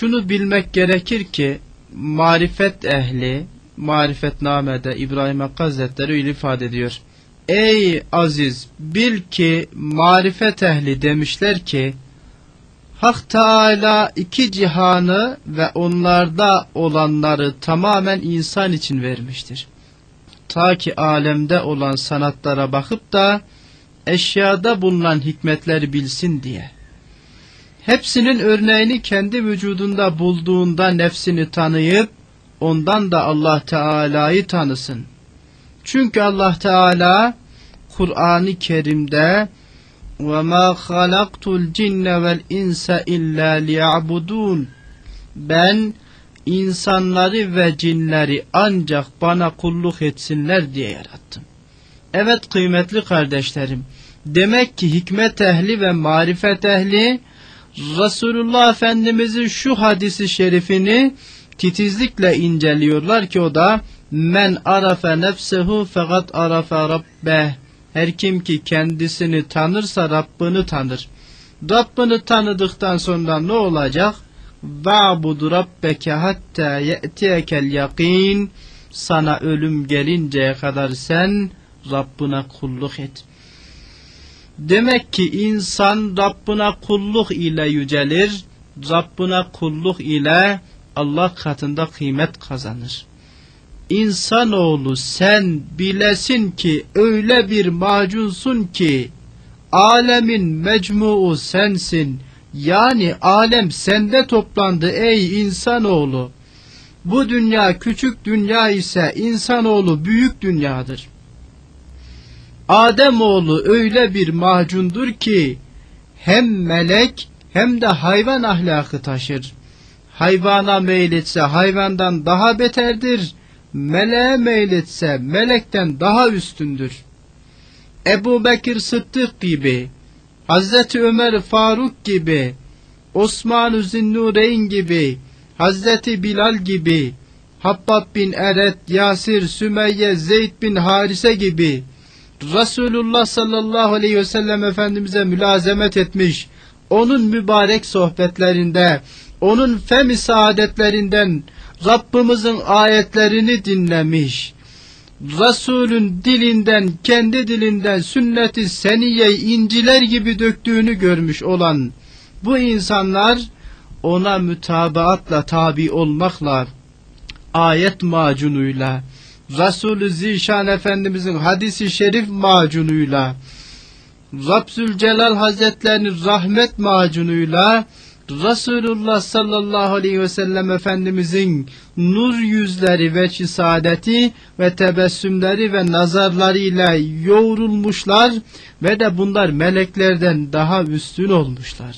şunu bilmek gerekir ki marifet ehli marifetnamede İbrahim Hakkı Hazretleri öyle ifade ediyor. Ey aziz bil ki marifet ehli demişler ki Hak Teala iki cihanı ve onlarda olanları tamamen insan için vermiştir. Ta ki alemde olan sanatlara bakıp da eşyada bulunan hikmetleri bilsin diye. Hepsinin örneğini kendi vücudunda bulduğunda nefsini tanıyıp ondan da Allah Teala'yı tanısın. Çünkü Allah Teala Kur'an-ı Kerim'de وَمَا خَلَقْتُ الْجِنَّ وَالْاِنْسَ اِلَّا لِيَعْبُدُونَ Ben insanları ve cinleri ancak bana kulluk etsinler diye yarattım. Evet kıymetli kardeşlerim, demek ki hikmet ehli ve marifet ehli Resulullah Efendimizin şu hadisi şerifini titizlikle inceliyorlar ki o da men arafe nefsehu fakat arafe rabbeh her kim ki kendisini tanırsa Rabbini tanır. Rabbini tanıdıktan sonra ne olacak? Va'budu rabbeke hatta ye'tiyekel yakin. Sana ölüm gelinceye kadar sen Rabbine kulluk et. Demek ki insan Rabbine kulluk ile yücelir, Rabbine kulluk ile Allah katında kıymet kazanır. İnsanoğlu sen bilesin ki öyle bir macunsun ki alemin mecmuu sensin. Yani alem sende toplandı ey insanoğlu. Bu dünya küçük dünya ise insanoğlu büyük dünyadır. Ademoğlu öyle bir macundur ki hem melek hem de hayvan ahlakı taşır. Hayvana meyletse hayvandan daha beterdir meleğe meyletse melekten daha üstündür. Ebu Bekir Sıddık gibi, Hazreti Ömer Faruk gibi, Osman-ı Zinnureyn gibi, Hazreti Bilal gibi, Habbab bin Eret, Yasir, Sümeyye, Zeyd bin Harise gibi, Resulullah sallallahu aleyhi ve sellem Efendimiz'e mülazemet etmiş, onun mübarek sohbetlerinde, onun femi saadetlerinden, Rabbimizin ayetlerini dinlemiş, Resulün dilinden, kendi dilinden sünneti seniye inciler gibi döktüğünü görmüş olan bu insanlar ona mütabaatla tabi olmakla, ayet macunuyla, Resulü Zişan Efendimizin hadisi şerif macunuyla, Rabzül Celal Hazretlerinin rahmet macunuyla, Resulullah sallallahu aleyhi ve sellem Efendimizin nur yüzleri ve saadeti ve tebessümleri ve nazarlarıyla yoğrulmuşlar ve de bunlar meleklerden daha üstün olmuşlar.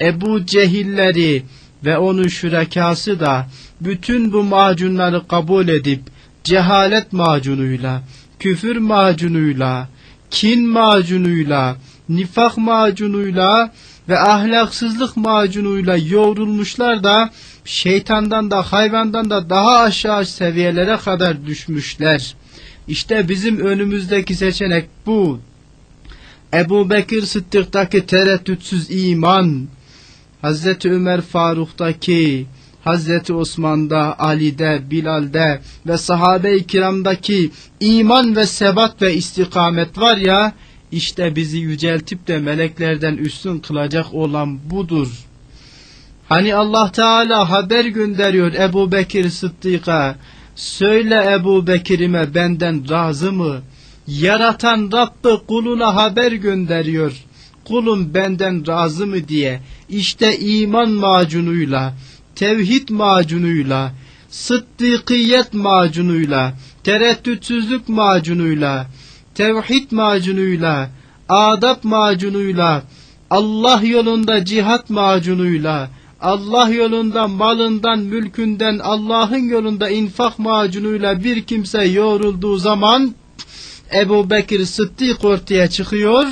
Ebu Cehilleri ve onun şürekası da bütün bu macunları kabul edip cehalet macunuyla, küfür macunuyla, kin macunuyla, nifak macunuyla ve ahlaksızlık macunuyla yoğrulmuşlar da şeytandan da hayvandan da daha aşağı seviyelere kadar düşmüşler. İşte bizim önümüzdeki seçenek bu. Ebu Bekir Sıddık'taki tereddütsüz iman, Hazreti Ömer Faruk'taki, Hazreti Osman'da, Ali'de, Bilal'de ve sahabe-i kiramdaki iman ve sebat ve istikamet var ya, işte bizi yüceltip de meleklerden üstün kılacak olan budur. Hani Allah Teala haber gönderiyor Ebu Bekir Sıddık'a. Söyle Ebu Bekir'ime benden razı mı? Yaratan Rabbı kuluna haber gönderiyor. Kulum benden razı mı diye. İşte iman macunuyla, tevhid macunuyla, sıddıkiyet macunuyla, tereddütsüzlük macunuyla, tevhid macunuyla, adab macunuyla, Allah yolunda cihat macunuyla, Allah yolunda malından, mülkünden, Allah'ın yolunda infak macunuyla bir kimse yoğrulduğu zaman Ebu Bekir Sıddık ortaya çıkıyor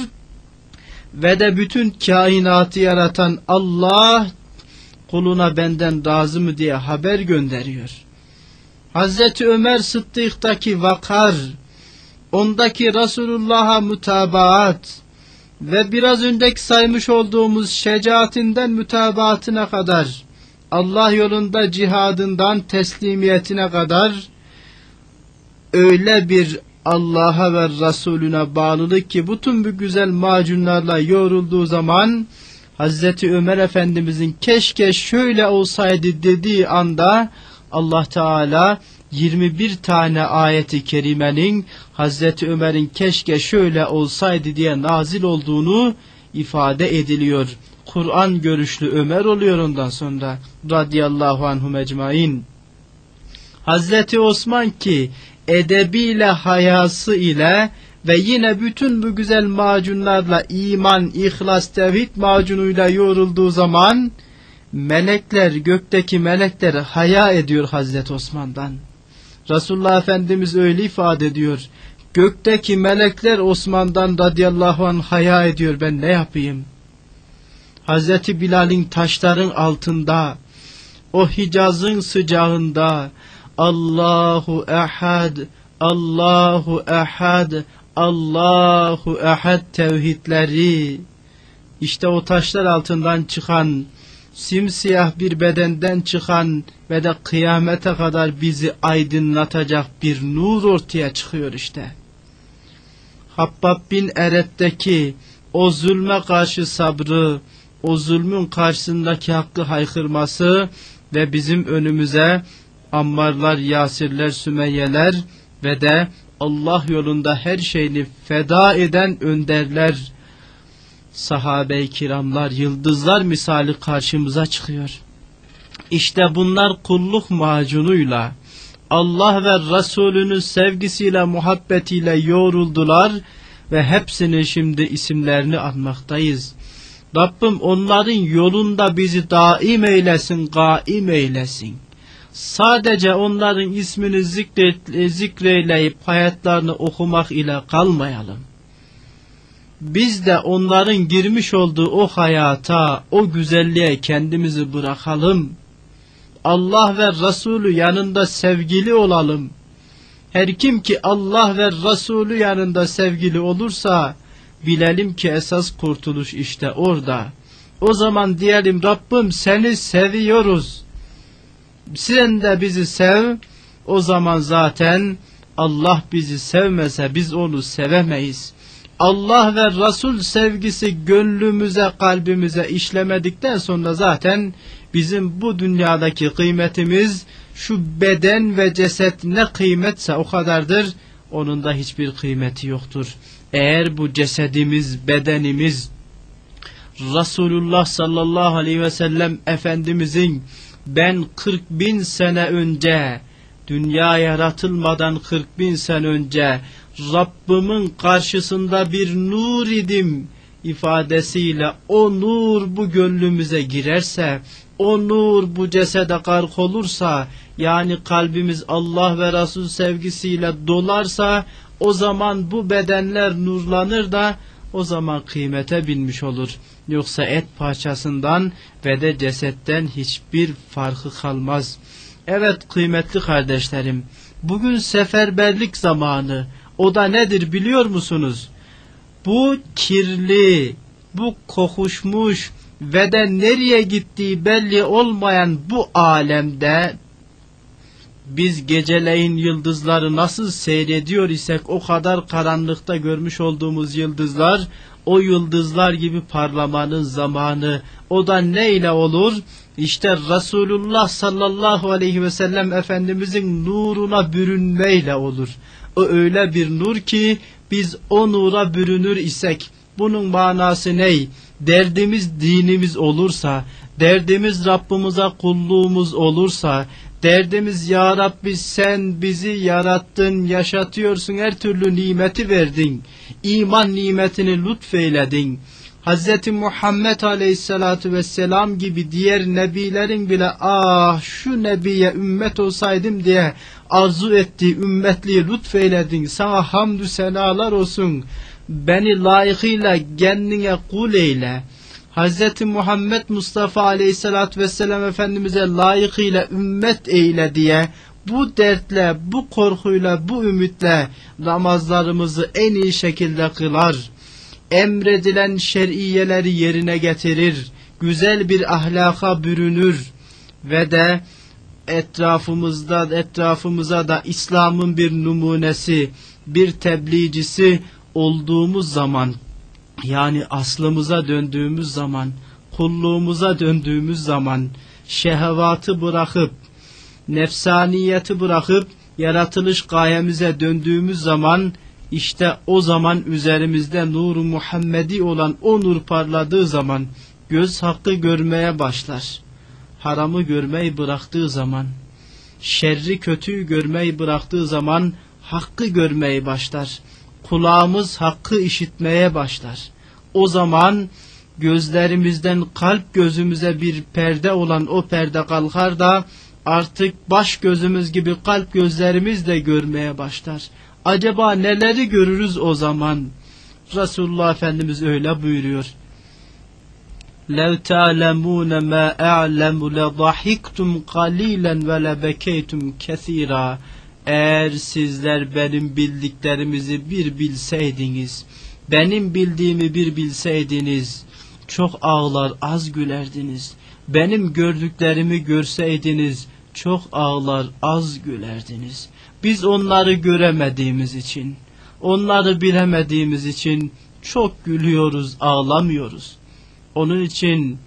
ve de bütün kainatı yaratan Allah kuluna benden razı mı diye haber gönderiyor. Hazreti Ömer Sıddık'taki vakar, ondaki Resulullah'a mutabaat ve biraz önceki saymış olduğumuz şecaatinden mütabaatına kadar Allah yolunda cihadından teslimiyetine kadar öyle bir Allah'a ve Resulüne bağlılık ki bütün bu güzel macunlarla yoğrulduğu zaman Hazreti Ömer Efendimizin keşke şöyle olsaydı dediği anda Allah Teala 21 tane ayeti kerimenin Hazreti Ömer'in keşke şöyle olsaydı diye nazil olduğunu ifade ediliyor. Kur'an görüşlü Ömer oluyor ondan sonra radıyallahu anhum ecmain. Hazreti Osman ki edebiyle hayası ile ve yine bütün bu güzel macunlarla iman, ihlas, tevhid macunuyla yoğrulduğu zaman melekler, gökteki melekler haya ediyor Hazreti Osman'dan. Resulullah Efendimiz öyle ifade ediyor. Gökteki melekler Osman'dan radıyallahu anh haya ediyor ben ne yapayım? Hazreti Bilal'in taşların altında, o Hicaz'ın sıcağında, Allahu ehad, Allahu ehad, Allahu ehad tevhidleri, işte o taşlar altından çıkan, simsiyah bir bedenden çıkan ve de kıyamete kadar bizi aydınlatacak bir nur ortaya çıkıyor işte. Habbab bin Eret'teki o zulme karşı sabrı, o zulmün karşısındaki hakkı haykırması ve bizim önümüze Ammarlar, Yasirler, Sümeyyeler ve de Allah yolunda her şeyini feda eden önderler, sahabe-i kiramlar, yıldızlar misali karşımıza çıkıyor. İşte bunlar kulluk macunuyla, Allah ve Resulünün sevgisiyle, muhabbetiyle yoğruldular ve hepsinin şimdi isimlerini anmaktayız. Rabbim onların yolunda bizi daim eylesin, gaim eylesin. Sadece onların ismini zikre, zikreyleyip hayatlarını okumak ile kalmayalım. Biz de onların girmiş olduğu o hayata, o güzelliğe kendimizi bırakalım. Allah ve Resulü yanında sevgili olalım. Her kim ki Allah ve Resulü yanında sevgili olursa, bilelim ki esas kurtuluş işte orada. O zaman diyelim Rabbim seni seviyoruz. Sen de bizi sev. O zaman zaten Allah bizi sevmese biz onu sevemeyiz. Allah ve Resul sevgisi gönlümüze, kalbimize işlemedikten sonra zaten bizim bu dünyadaki kıymetimiz şu beden ve ceset ne kıymetse o kadardır. Onun da hiçbir kıymeti yoktur. Eğer bu cesedimiz, bedenimiz Resulullah sallallahu aleyhi ve sellem Efendimizin ben 40 bin sene önce dünya yaratılmadan 40 bin sene önce Rabbimin karşısında bir nur idim ifadesiyle o nur bu gönlümüze girerse, o nur bu cesede kark olursa, yani kalbimiz Allah ve Resul sevgisiyle dolarsa, o zaman bu bedenler nurlanır da o zaman kıymete binmiş olur. Yoksa et parçasından ve de cesetten hiçbir farkı kalmaz. Evet kıymetli kardeşlerim, bugün seferberlik zamanı, o da nedir biliyor musunuz? Bu kirli, bu kokuşmuş ve de nereye gittiği belli olmayan bu alemde biz geceleyin yıldızları nasıl seyrediyor isek o kadar karanlıkta görmüş olduğumuz yıldızlar o yıldızlar gibi parlamanın zamanı o da ne ile olur? İşte Resulullah sallallahu aleyhi ve sellem Efendimizin nuruna bürünmeyle olur. O öyle bir nur ki biz o nura bürünür isek bunun manası ne? Derdimiz dinimiz olursa, derdimiz Rabbimize kulluğumuz olursa, derdimiz Ya Rabbi sen bizi yarattın, yaşatıyorsun, her türlü nimeti verdin, iman nimetini lütfeyledin. Hz. Muhammed Aleyhisselatü Vesselam gibi diğer nebilerin bile ah şu nebiye ümmet olsaydım diye arzu ettiği ümmetliği lütfeyledin. Sana hamdü senalar olsun. Beni layıkıyla kendine kul eyle. Hz. Muhammed Mustafa Aleyhisselatü Vesselam Efendimiz'e layıkıyla ümmet eyle diye bu dertle, bu korkuyla, bu ümitle namazlarımızı en iyi şekilde kılar emredilen şer'iyeleri yerine getirir, güzel bir ahlaka bürünür ve de etrafımızda etrafımıza da İslam'ın bir numunesi, bir tebliğcisi olduğumuz zaman yani aslımıza döndüğümüz zaman, kulluğumuza döndüğümüz zaman şehvatı bırakıp nefsaniyeti bırakıp yaratılış gayemize döndüğümüz zaman işte o zaman üzerimizde nuru Muhammedi olan o nur parladığı zaman göz hakkı görmeye başlar. Haramı görmeyi bıraktığı zaman, şerri kötüyü görmeyi bıraktığı zaman hakkı görmeyi başlar Kulağımız hakkı işitmeye başlar. O zaman gözlerimizden kalp gözümüze bir perde olan o perde kalkar da artık baş gözümüz gibi kalp gözlerimiz de görmeye başlar. Acaba neleri görürüz o zaman? Resulullah Efendimiz öyle buyuruyor. لَوْ تَعْلَمُونَ مَا أَعْلَمُ لَضَحِكْتُمْ قَلِيلًا وَلَبَكَيْتُمْ كَثِيرًا eğer sizler benim bildiklerimizi bir bilseydiniz, benim bildiğimi bir bilseydiniz, çok ağlar az gülerdiniz. Benim gördüklerimi görseydiniz, çok ağlar az gülerdiniz. Biz onları göremediğimiz için, onları bilemediğimiz için çok gülüyoruz, ağlamıyoruz. Onun için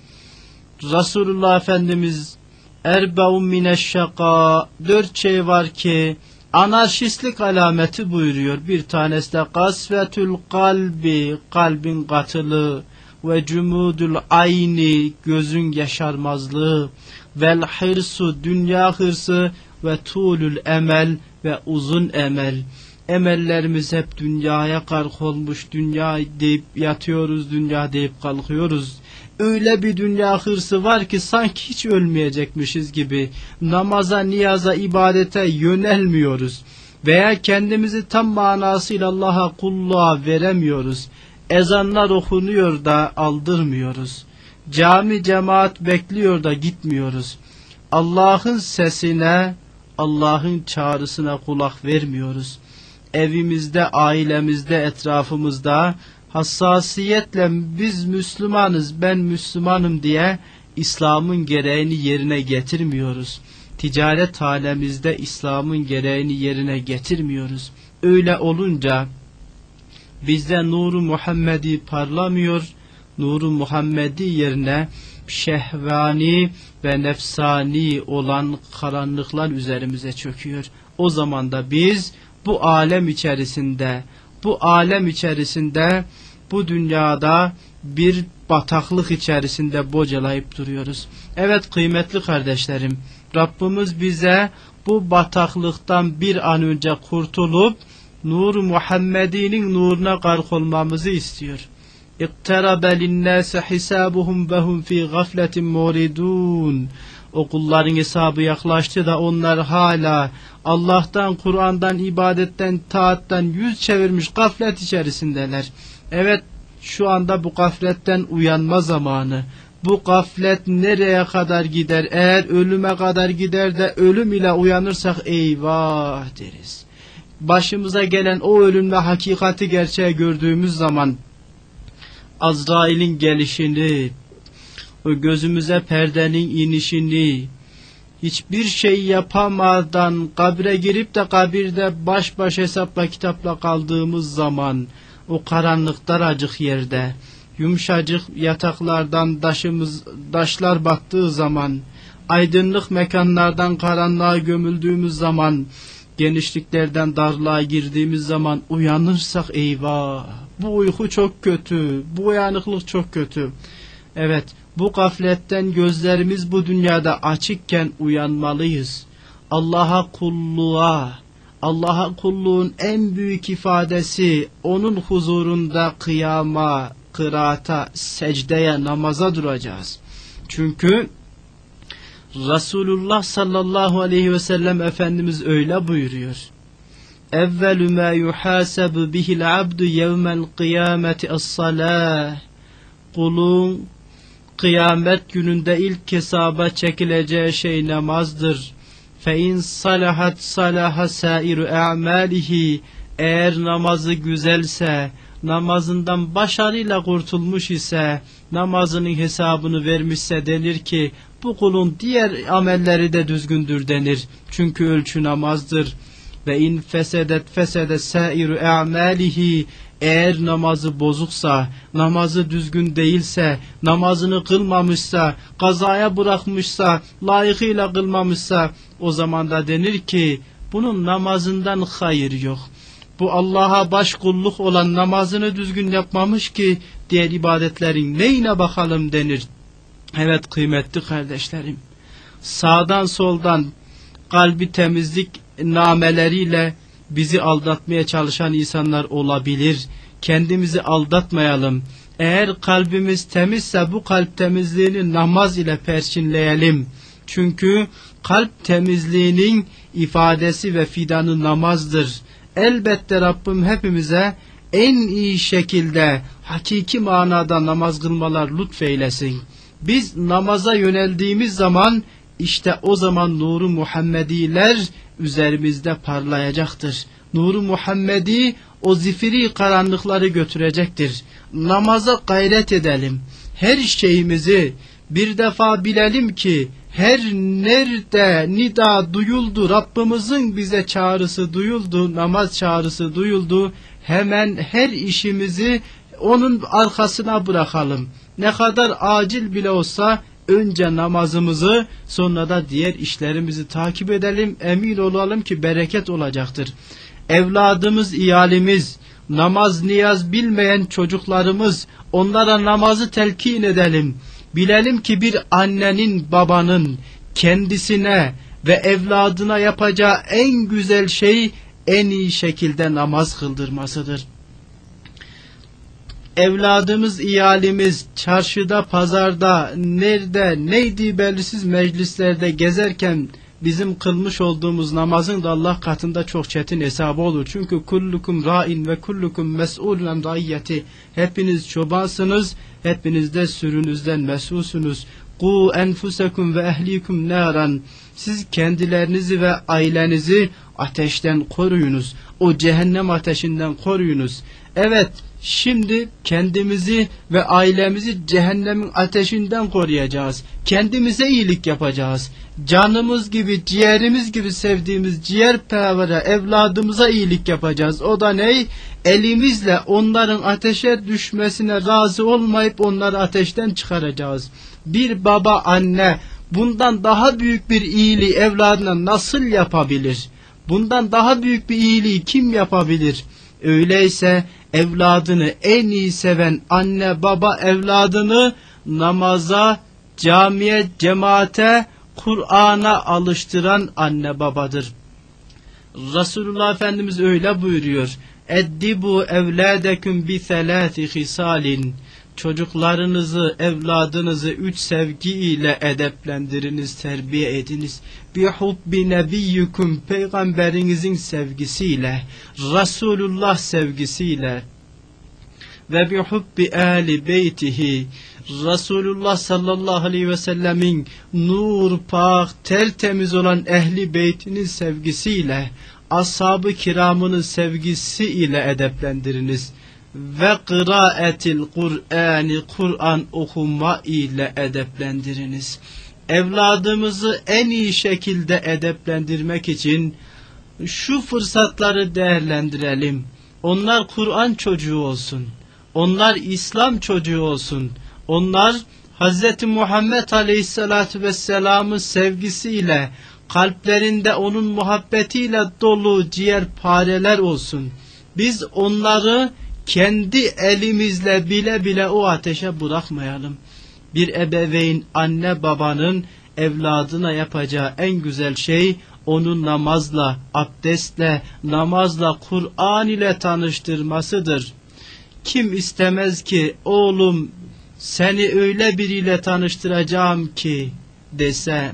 Resulullah Efendimiz Erbeun mineşşaka dört şey var ki anarşistlik alameti buyuruyor. Bir tanesi de kasvetül kalbi, kalbin katılı ve cumudul ayni, gözün yaşarmazlığı vel hırsu, dünya hırsı ve tulül emel ve uzun emel. Emellerimiz hep dünyaya kark olmuş, dünya deyip yatıyoruz, dünya deyip kalkıyoruz. Öyle bir dünya hırsı var ki sanki hiç ölmeyecekmişiz gibi namaza, niyaza, ibadete yönelmiyoruz. Veya kendimizi tam manasıyla Allah'a kulluğa veremiyoruz. Ezanlar okunuyor da aldırmıyoruz. Cami cemaat bekliyor da gitmiyoruz. Allah'ın sesine, Allah'ın çağrısına kulak vermiyoruz. Evimizde, ailemizde, etrafımızda hassasiyetle biz Müslümanız, ben Müslümanım diye İslam'ın gereğini yerine getirmiyoruz. Ticaret halemizde İslam'ın gereğini yerine getirmiyoruz. Öyle olunca bizde nuru Muhammedi parlamıyor, nuru Muhammedi yerine şehvani ve nefsani olan karanlıklar üzerimize çöküyor. O zaman da biz bu alem içerisinde, bu alem içerisinde, bu dünyada bir bataklık içerisinde bocalayıp duruyoruz. Evet kıymetli kardeşlerim, Rabbimiz bize bu bataklıktan bir an önce kurtulup Nur Muhammedi'nin nuruna gark olmamızı istiyor. Linnâse hisabuhum ve hum fî gafletin muridun. O kulların hesabı yaklaştı da onlar hala Allah'tan, Kur'an'dan, ibadetten, taatten yüz çevirmiş gaflet içerisindeler. Evet şu anda bu gafletten uyanma zamanı. Bu gaflet nereye kadar gider? Eğer ölüme kadar gider de ölüm ile uyanırsak eyvah deriz başımıza gelen o ölüm ve hakikati gerçeğe gördüğümüz zaman Azrail'in gelişini, gözümüze perdenin inişini, hiçbir şey yapamadan kabre girip de kabirde baş baş hesapla kitapla kaldığımız zaman o karanlık daracık yerde yumuşacık yataklardan daşımız daşlar battığı zaman aydınlık mekanlardan karanlığa gömüldüğümüz zaman genişliklerden darlığa girdiğimiz zaman uyanırsak eyvah bu uyku çok kötü bu uyanıklık çok kötü. Evet bu gafletten gözlerimiz bu dünyada açıkken uyanmalıyız Allah'a kulluğa Allah'a kulluğun en büyük ifadesi onun huzurunda kıyama, kıraata, secdeye, namaza duracağız. Çünkü Resulullah sallallahu aleyhi ve sellem Efendimiz öyle buyuruyor. Evvelü ma yuhasabu bihil abdu yevmel kıyameti as-salah. Kulun kıyamet gününde ilk hesaba çekileceği şey namazdır. İn salahat salaha sairu a'malihi. Eğer namazı güzelse, namazından başarıyla kurtulmuş ise, namazının hesabını vermişse denir ki bu kulun diğer amelleri de düzgündür denir. Çünkü ölçü namazdır. Ve in fesedet fesede sairu e'malihi eğer namazı bozuksa, namazı düzgün değilse, namazını kılmamışsa, kazaya bırakmışsa, layıkıyla kılmamışsa, o zaman da denir ki, bunun namazından hayır yok. Bu Allah'a baş kulluk olan namazını düzgün yapmamış ki, diğer ibadetlerin neyine bakalım denir. Evet kıymetli kardeşlerim, sağdan soldan kalbi temizlik nameleriyle bizi aldatmaya çalışan insanlar olabilir. Kendimizi aldatmayalım. Eğer kalbimiz temizse bu kalp temizliğini namaz ile perçinleyelim. Çünkü kalp temizliğinin ifadesi ve fidanı namazdır. Elbette Rabbim hepimize en iyi şekilde hakiki manada namaz kılmalar lütfeylesin. Biz namaza yöneldiğimiz zaman işte o zaman nuru Muhammediler üzerimizde parlayacaktır. Nuru Muhammedi o zifiri karanlıkları götürecektir. Namaza gayret edelim. Her şeyimizi bir defa bilelim ki her nerede nida duyuldu, Rabbimizin bize çağrısı duyuldu, namaz çağrısı duyuldu, hemen her işimizi onun arkasına bırakalım. Ne kadar acil bile olsa önce namazımızı sonra da diğer işlerimizi takip edelim. Emin olalım ki bereket olacaktır. Evladımız, iyalimiz, namaz niyaz bilmeyen çocuklarımız onlara namazı telkin edelim. Bilelim ki bir annenin babanın kendisine ve evladına yapacağı en güzel şey en iyi şekilde namaz kıldırmasıdır evladımız, iyalimiz çarşıda, pazarda, nerede, neydi belirsiz meclislerde gezerken bizim kılmış olduğumuz namazın da Allah katında çok çetin hesabı olur. Çünkü kullukum ra'in ve kullukum mes'ulun raiyeti. Hepiniz çobansınız, hepiniz de sürünüzden mesulsunuz. Ku enfusekum ve ehlikum naran. Siz kendilerinizi ve ailenizi ateşten koruyunuz. O cehennem ateşinden koruyunuz. Evet, Şimdi kendimizi ve ailemizi cehennemin ateşinden koruyacağız. Kendimize iyilik yapacağız. Canımız gibi, ciğerimiz gibi sevdiğimiz ciğer pervere evladımıza iyilik yapacağız. O da ney? Elimizle onların ateşe düşmesine razı olmayıp onları ateşten çıkaracağız. Bir baba anne bundan daha büyük bir iyiliği evladına nasıl yapabilir? Bundan daha büyük bir iyiliği kim yapabilir? Öyleyse evladını en iyi seven anne baba evladını namaza, camiye, cemaate, Kur'an'a alıştıran anne babadır. Resulullah Efendimiz öyle buyuruyor. Eddibu evladeküm bi selâti hisalin. Çocuklarınızı, evladınızı üç sevgi ile edeplendiriniz, terbiye ediniz. Bi hubbi nebiyyüküm, peygamberinizin sevgisiyle, Resulullah sevgisiyle ve bi hubbi ali beytihi, Resulullah sallallahu aleyhi ve sellemin nur, pak, tertemiz olan ehli beytinin sevgisiyle, ashab-ı kiramının sevgisi ile edeplendiriniz ve kıraetil Kur'ani Kur'an okuma ile edeplendiriniz. Evladımızı en iyi şekilde edeplendirmek için şu fırsatları değerlendirelim. Onlar Kur'an çocuğu olsun. Onlar İslam çocuğu olsun. Onlar Hz. Muhammed Aleyhisselatü Vesselam'ın sevgisiyle, kalplerinde onun muhabbetiyle dolu ciğer pareler olsun. Biz onları kendi elimizle bile bile o ateşe bırakmayalım. Bir ebeveyn anne babanın evladına yapacağı en güzel şey onu namazla, abdestle, namazla, Kur'an ile tanıştırmasıdır. Kim istemez ki oğlum seni öyle biriyle tanıştıracağım ki dese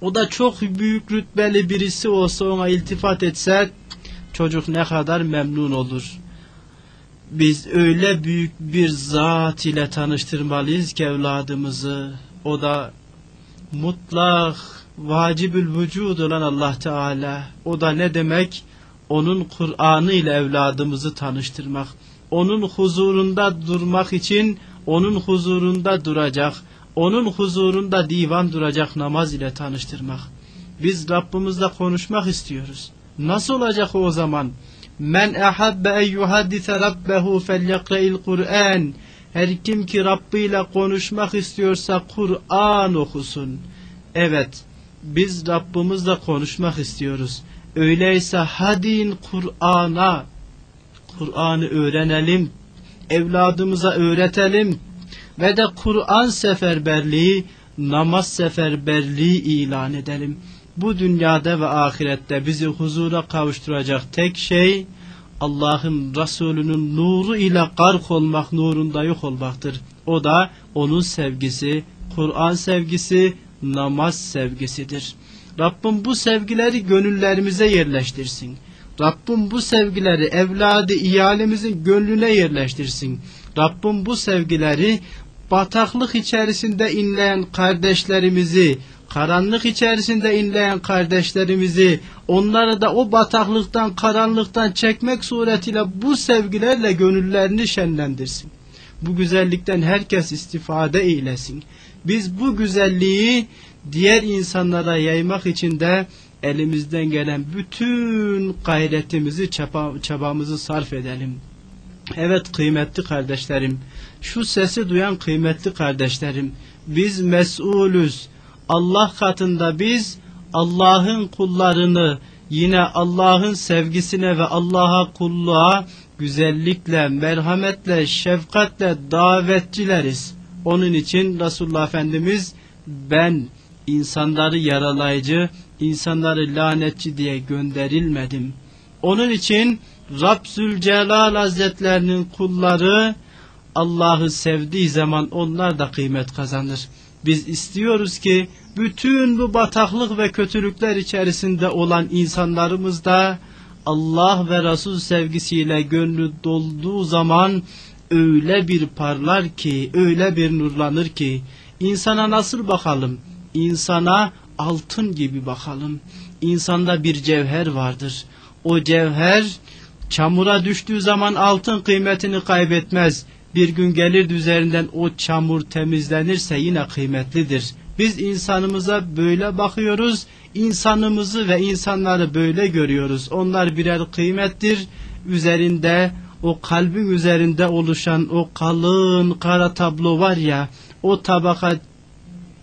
o da çok büyük rütbeli birisi olsa ona iltifat etse çocuk ne kadar memnun olur biz öyle büyük bir zat ile tanıştırmalıyız ki evladımızı. O da mutlak, vacibül vücud olan Allah Teala. O da ne demek? Onun Kur'an'ı ile evladımızı tanıştırmak. Onun huzurunda durmak için onun huzurunda duracak. onun huzurunda divan duracak namaz ile tanıştırmak. Biz Rabbimizle konuşmak istiyoruz. Nasıl olacak o zaman? Men ehabbe en yuhaddise rabbehu felyakra'il Kur'an. Her kim ki Rabbi ile konuşmak istiyorsa Kur'an okusun. Evet, biz Rabbimizle konuşmak istiyoruz. Öyleyse hadin Kur'an'a, Kur'an'ı öğrenelim, evladımıza öğretelim ve de Kur'an seferberliği, namaz seferberliği ilan edelim. Bu dünyada ve ahirette bizi huzura kavuşturacak tek şey Allah'ın Resulü'nün nuru ile gark olmak, nurunda yok olmaktır. O da onun sevgisi, Kur'an sevgisi, namaz sevgisidir. Rabbim bu sevgileri gönüllerimize yerleştirsin. Rabbim bu sevgileri evladı iyalimizin gönlüne yerleştirsin. Rabbim bu sevgileri bataklık içerisinde inleyen kardeşlerimizi, karanlık içerisinde inleyen kardeşlerimizi, onları da o bataklıktan, karanlıktan çekmek suretiyle bu sevgilerle gönüllerini şenlendirsin. Bu güzellikten herkes istifade eylesin. Biz bu güzelliği diğer insanlara yaymak için de elimizden gelen bütün gayretimizi, çaba, çabamızı sarf edelim. Evet kıymetli kardeşlerim, şu sesi duyan kıymetli kardeşlerim, biz mesulüz. Allah katında biz Allah'ın kullarını yine Allah'ın sevgisine ve Allah'a kulluğa güzellikle, merhametle, şefkatle davetçileriz. Onun için Resulullah Efendimiz ben insanları yaralayıcı, insanları lanetçi diye gönderilmedim. Onun için Rab Zülcelal Hazretlerinin kulları Allah'ı sevdiği zaman onlar da kıymet kazanır. Biz istiyoruz ki bütün bu bataklık ve kötülükler içerisinde olan insanlarımız da Allah ve Resul sevgisiyle gönlü dolduğu zaman öyle bir parlar ki, öyle bir nurlanır ki insana nasıl bakalım? İnsana altın gibi bakalım. İnsanda bir cevher vardır. O cevher çamura düştüğü zaman altın kıymetini kaybetmez. Bir gün gelir üzerinden o çamur temizlenirse yine kıymetlidir. Biz insanımıza böyle bakıyoruz. insanımızı ve insanları böyle görüyoruz. Onlar birer kıymettir. Üzerinde o kalbin üzerinde oluşan o kalın kara tablo var ya o tabaka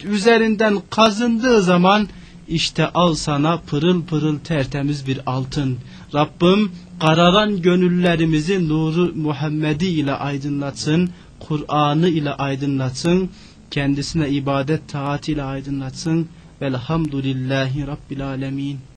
üzerinden kazındığı zaman işte al sana pırıl pırıl tertemiz bir altın. Rabbim kararan gönüllerimizi nuru Muhammedi ile aydınlatsın, Kur'an'ı ile aydınlatsın, kendisine ibadet taat ile aydınlatsın. Velhamdülillahi Rabbil Alemin.